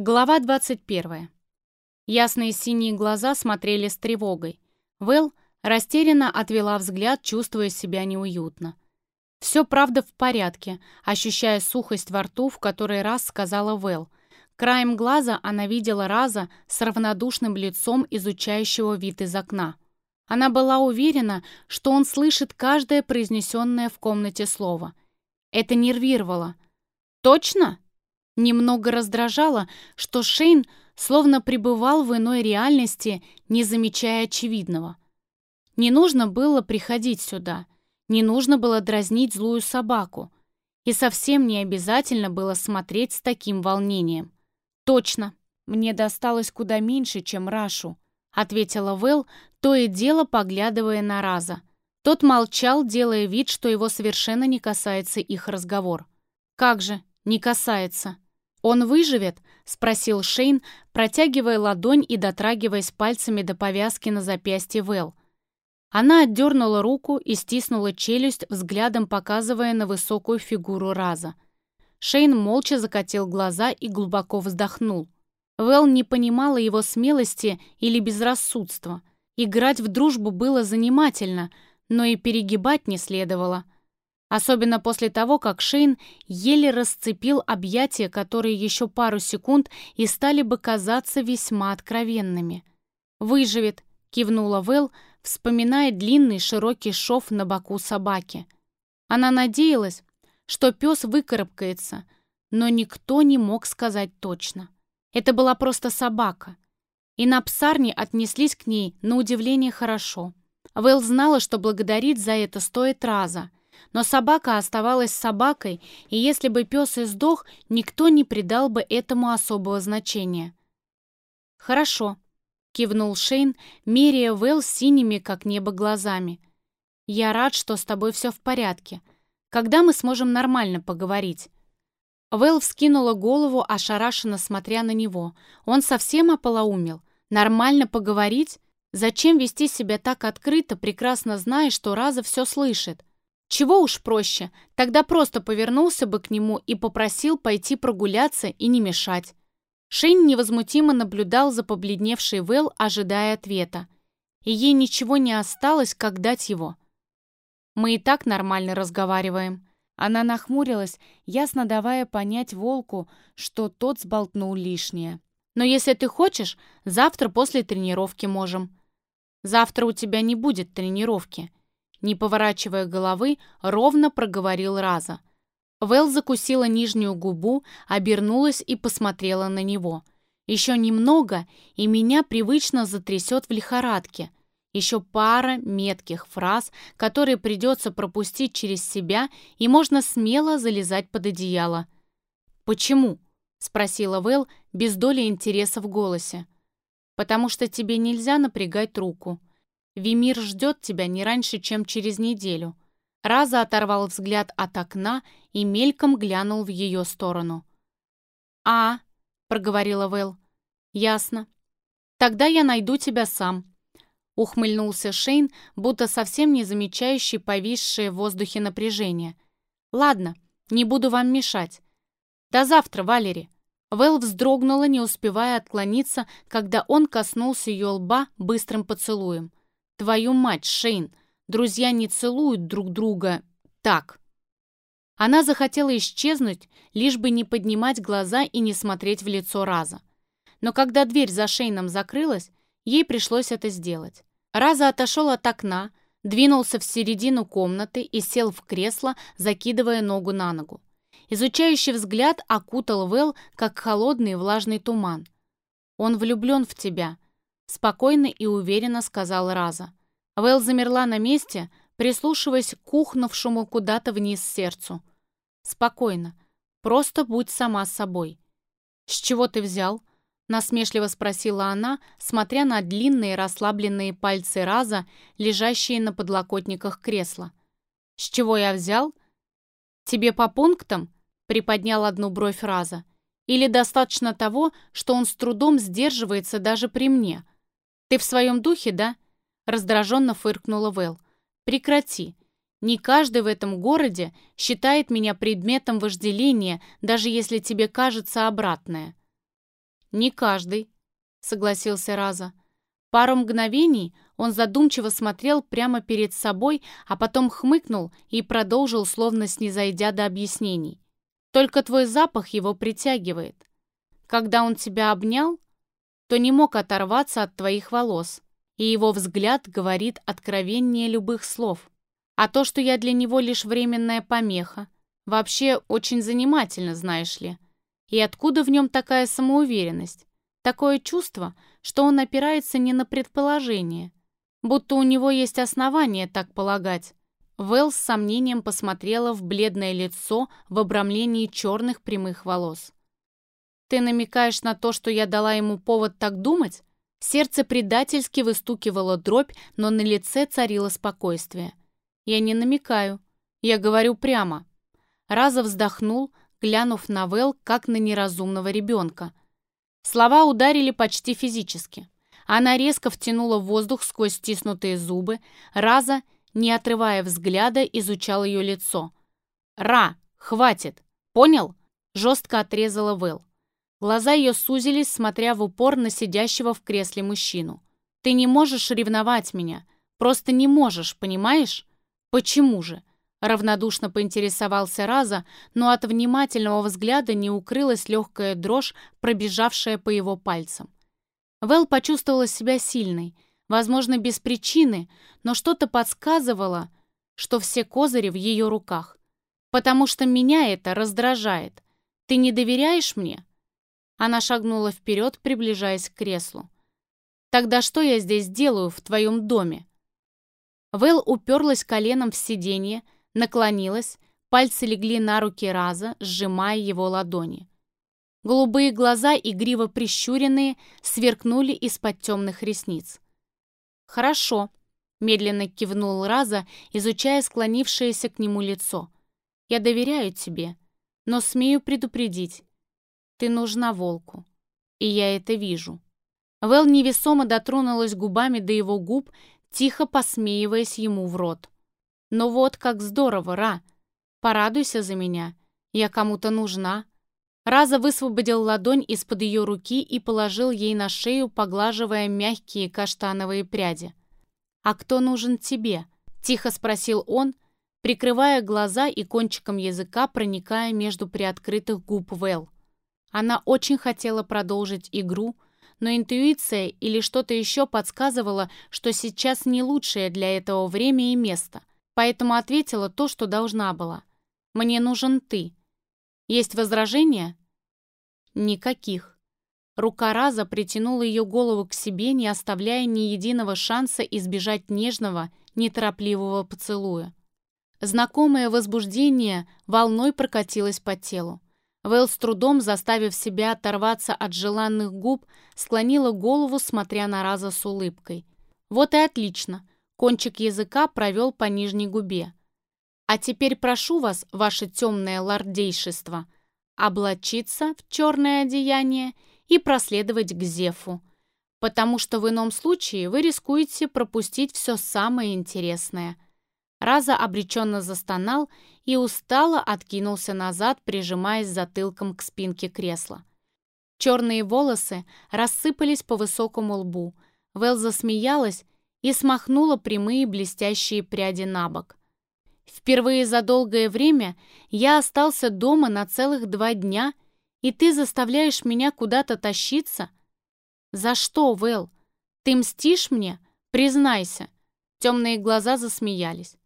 Глава 21. Ясные синие глаза смотрели с тревогой. Вэл растерянно отвела взгляд, чувствуя себя неуютно. «Все правда в порядке», ощущая сухость во рту, в который раз сказала Вэл. Краем глаза она видела Раза с равнодушным лицом, изучающего вид из окна. Она была уверена, что он слышит каждое произнесенное в комнате слово. Это нервировало. «Точно?» Немного раздражало, что Шейн словно пребывал в иной реальности, не замечая очевидного. Не нужно было приходить сюда, не нужно было дразнить злую собаку, и совсем не обязательно было смотреть с таким волнением. «Точно, мне досталось куда меньше, чем Рашу», ответила Вэл, то и дело поглядывая на Раза. Тот молчал, делая вид, что его совершенно не касается их разговор. «Как же, не касается?» «Он выживет?» — спросил Шейн, протягивая ладонь и дотрагиваясь пальцами до повязки на запястье Вэл. Она отдернула руку и стиснула челюсть, взглядом показывая на высокую фигуру Раза. Шейн молча закатил глаза и глубоко вздохнул. Вэл не понимала его смелости или безрассудства. Играть в дружбу было занимательно, но и перегибать не следовало — Особенно после того, как Шейн еле расцепил объятия, которые еще пару секунд и стали бы казаться весьма откровенными. «Выживет», — кивнула Вэл, вспоминая длинный широкий шов на боку собаки. Она надеялась, что пес выкарабкается, но никто не мог сказать точно. Это была просто собака. И на псарне отнеслись к ней на удивление хорошо. Вэл знала, что благодарить за это стоит раза — но собака оставалась собакой, и если бы пес и сдох, никто не придал бы этому особого значения. «Хорошо», — кивнул Шейн, меряя Вэл синими, как небо, глазами. «Я рад, что с тобой все в порядке. Когда мы сможем нормально поговорить?» Вэл вскинула голову, ошарашенно смотря на него. Он совсем ополоумел. «Нормально поговорить? Зачем вести себя так открыто, прекрасно зная, что Раза все слышит? Чего уж проще, тогда просто повернулся бы к нему и попросил пойти прогуляться и не мешать. Шейн невозмутимо наблюдал за побледневшей Вэл, ожидая ответа. И ей ничего не осталось, как дать его. «Мы и так нормально разговариваем». Она нахмурилась, ясно давая понять волку, что тот сболтнул лишнее. «Но если ты хочешь, завтра после тренировки можем». «Завтра у тебя не будет тренировки», не поворачивая головы, ровно проговорил Раза. Вэл закусила нижнюю губу, обернулась и посмотрела на него. Еще немного, и меня привычно затрясет в лихорадке. Еще пара метких фраз, которые придется пропустить через себя, и можно смело залезать под одеяло. «Почему?» — спросила Вэл без доли интереса в голосе. «Потому что тебе нельзя напрягать руку», Вимир ждет тебя не раньше, чем через неделю». Раза оторвал взгляд от окна и мельком глянул в ее сторону. «А», — проговорила Вэл, — «ясно. Тогда я найду тебя сам». Ухмыльнулся Шейн, будто совсем не замечающий повисшее в воздухе напряжение. «Ладно, не буду вам мешать. До завтра, Валери». Вэл вздрогнула, не успевая отклониться, когда он коснулся ее лба быстрым поцелуем. Твою мать, Шейн, друзья не целуют друг друга так. Она захотела исчезнуть, лишь бы не поднимать глаза и не смотреть в лицо Раза. Но когда дверь за Шейном закрылась, ей пришлось это сделать. Раза отошел от окна, двинулся в середину комнаты и сел в кресло, закидывая ногу на ногу. Изучающий взгляд окутал Вэл, как холодный влажный туман. «Он влюблен в тебя», спокойно и уверенно сказал Раза. Вэл замерла на месте, прислушиваясь к ухнувшему куда-то вниз сердцу. «Спокойно. Просто будь сама собой». «С чего ты взял?» — насмешливо спросила она, смотря на длинные расслабленные пальцы Раза, лежащие на подлокотниках кресла. «С чего я взял?» «Тебе по пунктам?» — приподнял одну бровь Раза. «Или достаточно того, что он с трудом сдерживается даже при мне?» «Ты в своем духе, да?» Раздраженно фыркнула Вэл. «Прекрати. Не каждый в этом городе считает меня предметом вожделения, даже если тебе кажется обратное». «Не каждый», — согласился Раза. Пару мгновений он задумчиво смотрел прямо перед собой, а потом хмыкнул и продолжил, словно снизойдя до объяснений. «Только твой запах его притягивает. Когда он тебя обнял, то не мог оторваться от твоих волос, и его взгляд говорит откровеннее любых слов. А то, что я для него лишь временная помеха, вообще очень занимательно, знаешь ли. И откуда в нем такая самоуверенность? Такое чувство, что он опирается не на предположение, будто у него есть основания так полагать. Вэл с сомнением посмотрела в бледное лицо в обрамлении черных прямых волос. «Ты намекаешь на то, что я дала ему повод так думать?» Сердце предательски выстукивало дробь, но на лице царило спокойствие. «Я не намекаю. Я говорю прямо». Раза вздохнул, глянув на Вэл, как на неразумного ребенка. Слова ударили почти физически. Она резко втянула воздух сквозь стиснутые зубы, Раза, не отрывая взгляда, изучал ее лицо. «Ра, хватит! Понял?» Жестко отрезала Вэл. Глаза ее сузились, смотря в упор на сидящего в кресле мужчину. «Ты не можешь ревновать меня. Просто не можешь, понимаешь? Почему же?» Равнодушно поинтересовался Раза, но от внимательного взгляда не укрылась легкая дрожь, пробежавшая по его пальцам. Вэл почувствовала себя сильной, возможно, без причины, но что-то подсказывало, что все козыри в ее руках. «Потому что меня это раздражает. Ты не доверяешь мне?» Она шагнула вперед, приближаясь к креслу. «Тогда что я здесь делаю в твоем доме?» Вэл уперлась коленом в сиденье, наклонилась, пальцы легли на руки Раза, сжимая его ладони. Голубые глаза, игриво прищуренные, сверкнули из-под темных ресниц. «Хорошо», — медленно кивнул Раза, изучая склонившееся к нему лицо. «Я доверяю тебе, но смею предупредить, ты нужна волку. И я это вижу». Вэл невесомо дотронулась губами до его губ, тихо посмеиваясь ему в рот. «Ну вот как здорово, Ра! Порадуйся за меня. Я кому-то нужна». Раза высвободил ладонь из-под ее руки и положил ей на шею, поглаживая мягкие каштановые пряди. «А кто нужен тебе?» — тихо спросил он, прикрывая глаза и кончиком языка проникая между приоткрытых губ Вэл. Она очень хотела продолжить игру, но интуиция или что-то еще подсказывала, что сейчас не лучшее для этого время и место, поэтому ответила то, что должна была. «Мне нужен ты». «Есть возражения?» «Никаких». Рука Раза притянула ее голову к себе, не оставляя ни единого шанса избежать нежного, неторопливого поцелуя. Знакомое возбуждение волной прокатилось по телу. Вэл с трудом, заставив себя оторваться от желанных губ, склонила голову, смотря на Раза с улыбкой. «Вот и отлично!» Кончик языка провел по нижней губе. «А теперь прошу вас, ваше темное лордейшество, облачиться в черное одеяние и проследовать к Зефу, потому что в ином случае вы рискуете пропустить все самое интересное». Раза обреченно застонал и устало откинулся назад, прижимаясь затылком к спинке кресла. Черные волосы рассыпались по высокому лбу. Вэл засмеялась и смахнула прямые блестящие пряди на бок. «Впервые за долгое время я остался дома на целых два дня, и ты заставляешь меня куда-то тащиться? За что, Вэл? Ты мстишь мне? Признайся!» Темные глаза засмеялись.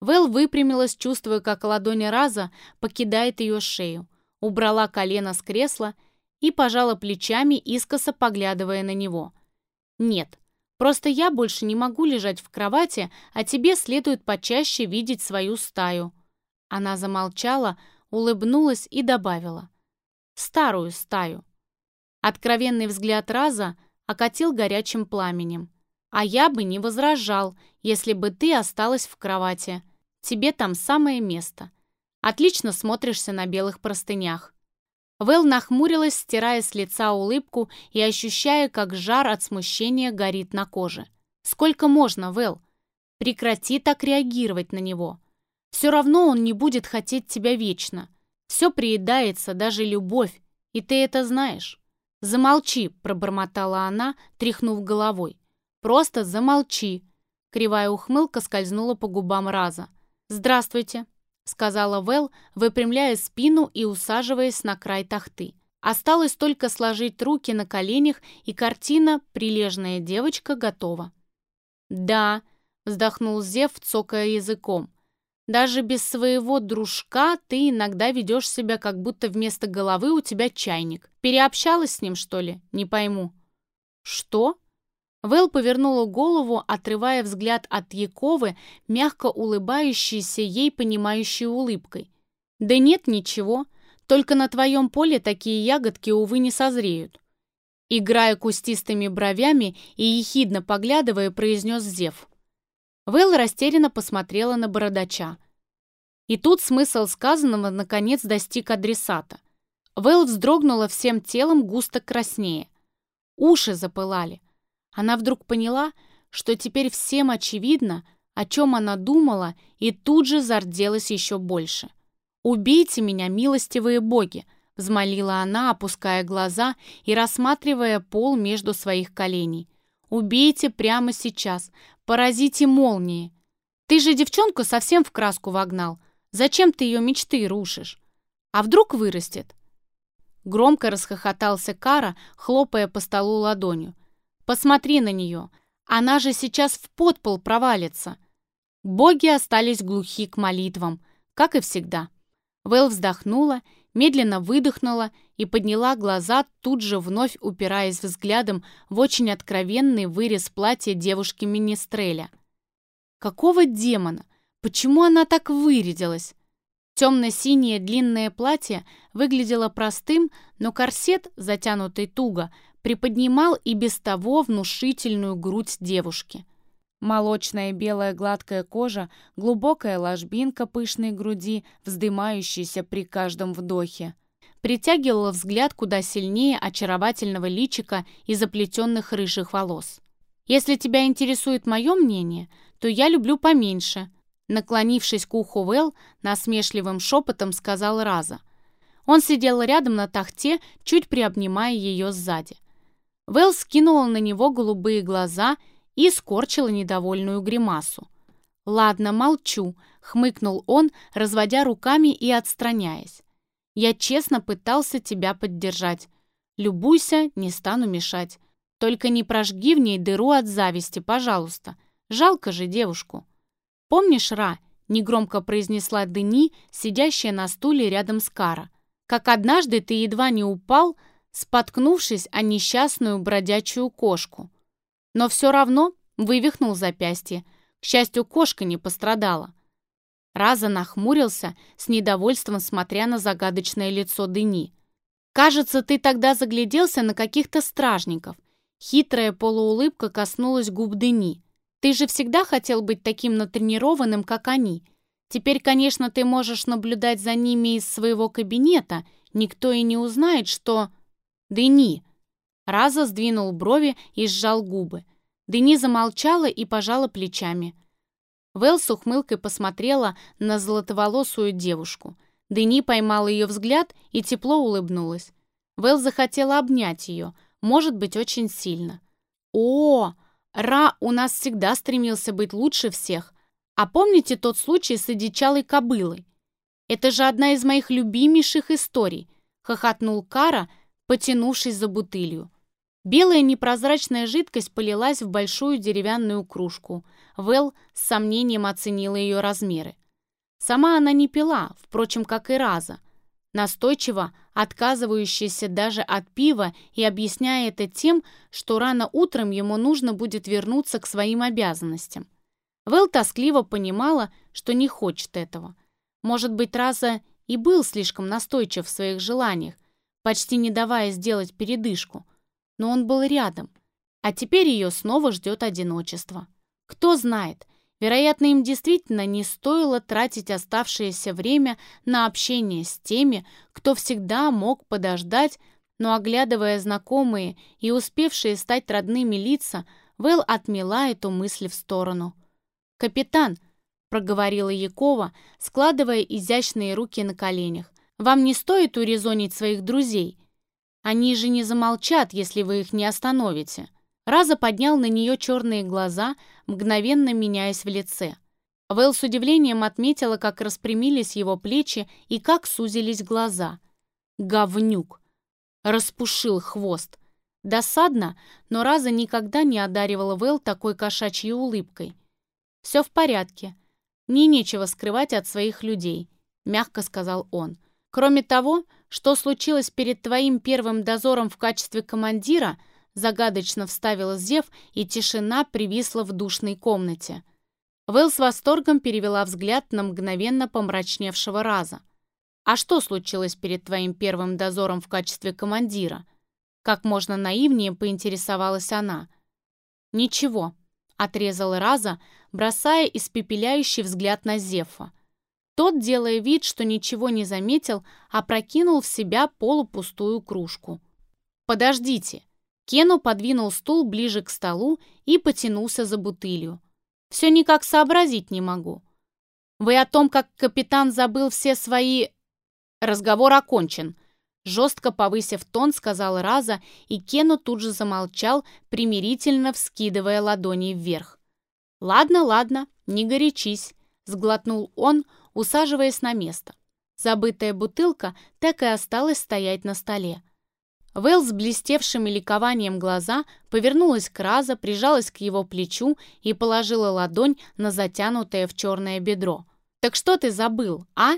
Вэл выпрямилась, чувствуя, как ладонь Раза покидает ее шею, убрала колено с кресла и пожала плечами, искоса поглядывая на него. «Нет, просто я больше не могу лежать в кровати, а тебе следует почаще видеть свою стаю». Она замолчала, улыбнулась и добавила. «Старую стаю». Откровенный взгляд Раза окатил горячим пламенем. А я бы не возражал, если бы ты осталась в кровати. Тебе там самое место. Отлично смотришься на белых простынях». Вэл нахмурилась, стирая с лица улыбку и ощущая, как жар от смущения горит на коже. «Сколько можно, Вэл? Прекрати так реагировать на него. Все равно он не будет хотеть тебя вечно. Все приедается, даже любовь, и ты это знаешь». «Замолчи!» — пробормотала она, тряхнув головой. «Просто замолчи!» Кривая ухмылка скользнула по губам Раза. «Здравствуйте!» — сказала Вэл, выпрямляя спину и усаживаясь на край тахты. Осталось только сложить руки на коленях, и картина «Прилежная девочка» готова. «Да», — вздохнул Зев, цокая языком, «даже без своего дружка ты иногда ведешь себя, как будто вместо головы у тебя чайник. Переобщалась с ним, что ли? Не пойму». «Что?» Вэл повернула голову, отрывая взгляд от Яковы, мягко улыбающейся ей понимающей улыбкой. «Да нет, ничего. Только на твоем поле такие ягодки, увы, не созреют». Играя кустистыми бровями и ехидно поглядывая, произнес Зев. Вэл растерянно посмотрела на бородача. И тут смысл сказанного наконец достиг адресата. Вэл вздрогнула всем телом густо краснее. Уши запылали. Она вдруг поняла, что теперь всем очевидно, о чем она думала, и тут же зарделась еще больше. «Убейте меня, милостивые боги!» — взмолила она, опуская глаза и рассматривая пол между своих коленей. «Убейте прямо сейчас! Поразите молнии! Ты же девчонку совсем в краску вогнал! Зачем ты ее мечты рушишь? А вдруг вырастет?» Громко расхохотался Кара, хлопая по столу ладонью. «Посмотри на нее! Она же сейчас в подпол провалится!» Боги остались глухи к молитвам, как и всегда. Вэл вздохнула медленно выдохнула и подняла глаза, тут же вновь упираясь взглядом в очень откровенный вырез платья девушки-министреля. Какого демона? Почему она так вырядилась? Темно-синее длинное платье выглядело простым, но корсет, затянутый туго, приподнимал и без того внушительную грудь девушки. Молочная белая гладкая кожа, глубокая ложбинка пышной груди, вздымающаяся при каждом вдохе. Притягивала взгляд куда сильнее очаровательного личика и заплетенных рыжих волос. «Если тебя интересует мое мнение, то я люблю поменьше», наклонившись к уху Вэл, насмешливым шепотом сказал Раза. Он сидел рядом на тахте, чуть приобнимая ее сзади. Вэл скинула на него голубые глаза и скорчила недовольную гримасу. «Ладно, молчу», — хмыкнул он, разводя руками и отстраняясь. «Я честно пытался тебя поддержать. Любуйся, не стану мешать. Только не прожги в ней дыру от зависти, пожалуйста. Жалко же девушку». «Помнишь, Ра?» — негромко произнесла Дени, сидящая на стуле рядом с Кара. «Как однажды ты едва не упал, споткнувшись о несчастную бродячую кошку. Но все равно вывихнул запястье. К счастью, кошка не пострадала. Раза нахмурился, с недовольством смотря на загадочное лицо Дени. «Кажется, ты тогда загляделся на каких-то стражников». Хитрая полуулыбка коснулась губ Дени. «Ты же всегда хотел быть таким натренированным, как они. Теперь, конечно, ты можешь наблюдать за ними из своего кабинета. Никто и не узнает, что...» «Дени!» Раза сдвинул брови и сжал губы. Дени замолчала и пожала плечами. Вэл с ухмылкой посмотрела на золотоволосую девушку. Дени поймала ее взгляд и тепло улыбнулась. Вэл захотела обнять ее, может быть, очень сильно. «О, Ра у нас всегда стремился быть лучше всех. А помните тот случай с одичалой кобылой? Это же одна из моих любимейших историй», — хохотнул Кара, потянувшись за бутылью. Белая непрозрачная жидкость полилась в большую деревянную кружку. Вэл с сомнением оценила ее размеры. Сама она не пила, впрочем, как и Раза. Настойчиво отказывающаяся даже от пива и объясняя это тем, что рано утром ему нужно будет вернуться к своим обязанностям. Вэл тоскливо понимала, что не хочет этого. Может быть, Раза и был слишком настойчив в своих желаниях, почти не давая сделать передышку – но он был рядом. А теперь ее снова ждет одиночество. Кто знает, вероятно, им действительно не стоило тратить оставшееся время на общение с теми, кто всегда мог подождать, но, оглядывая знакомые и успевшие стать родными лица, Вэл отмела эту мысль в сторону. «Капитан», — проговорила Якова, складывая изящные руки на коленях, «вам не стоит урезонить своих друзей?» Они же не замолчат, если вы их не остановите». Раза поднял на нее черные глаза, мгновенно меняясь в лице. Вэл с удивлением отметила, как распрямились его плечи и как сузились глаза. «Говнюк!» Распушил хвост. Досадно, но Раза никогда не одаривала Вэл такой кошачьей улыбкой. «Все в порядке. Мне нечего скрывать от своих людей», — мягко сказал он. «Кроме того, что случилось перед твоим первым дозором в качестве командира, загадочно вставила Зев, и тишина привисла в душной комнате. Вэл с восторгом перевела взгляд на мгновенно помрачневшего Раза. «А что случилось перед твоим первым дозором в качестве командира?» Как можно наивнее поинтересовалась она. «Ничего», — отрезал Раза, бросая испепеляющий взгляд на Зефа. Тот, делая вид, что ничего не заметил, опрокинул в себя полупустую кружку. «Подождите!» Кену подвинул стул ближе к столу и потянулся за бутылью. «Все никак сообразить не могу. Вы о том, как капитан забыл все свои...» «Разговор окончен», — жестко повысив тон, сказал Раза, и Кену тут же замолчал, примирительно вскидывая ладони вверх. «Ладно, ладно, не горячись», — сглотнул он, усаживаясь на место. Забытая бутылка так и осталась стоять на столе. Вэл с блестевшими ликованием глаза повернулась к Раза, прижалась к его плечу и положила ладонь на затянутое в черное бедро. «Так что ты забыл, а?»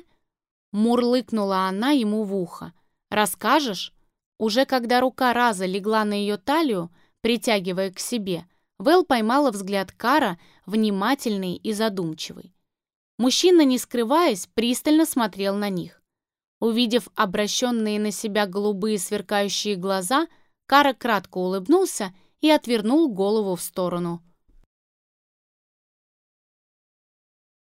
Мурлыкнула она ему в ухо. «Расскажешь?» Уже когда рука Раза легла на ее талию, притягивая к себе, Вэл поймала взгляд Кара, внимательный и задумчивый. Мужчина, не скрываясь, пристально смотрел на них. Увидев обращенные на себя голубые сверкающие глаза, Кара кратко улыбнулся и отвернул голову в сторону.